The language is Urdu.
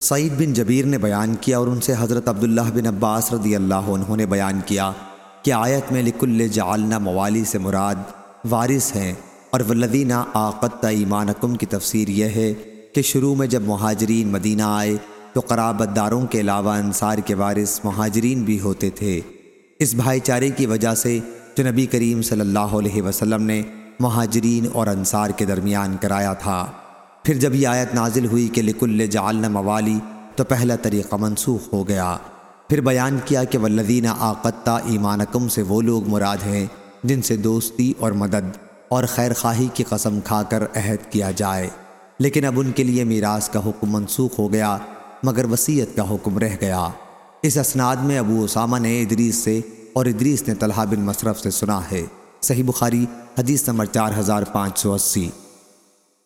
سعید بن جبیر نے بیان کیا اور ان سے حضرت عبداللہ بن عباس رضی اللہ عنہ نے بیان کیا کہ آیت میں لکل جعلنا موالی سے مراد وارث ہیں اور ولدینہ آقت ایمانکم کی تفسیر یہ ہے کہ شروع میں جب مہاجرین مدینہ آئے تو قرابت داروں کے علاوہ انصار کے وارث مہاجرین بھی ہوتے تھے۔ اس بھائی چارے کی وجہ سے جو نبی کریم صلی اللہ علیہ وسلم نے مہاجرین اور انصار کے درمیان کرایا تھا۔ پھر جب یہ آیت نازل ہوئی کہ لکل جعلنا موالی تو پہلا طریقہ منسوخ ہو گیا۔ پھر بیان کیا کہ والذین آقتا ایمانکم سے وہ لوگ مراد ہیں جن سے دوستی اور مدد اور خیر خواہی کی قسم کھا کر عہد کیا جائے۔ لیکن اب ان کے لیے میراث کا حکم منسوخ ہو گیا، مگر وصیت کا حکم رہ گیا۔ اس اسناد میں ابو اسامہ نے ادریس سے اور ادریس نے طلحہ بن مصرف سے سنا ہے۔ صحیح بخاری، حدیث نمبر چار ہزار پانچ سو اسی۔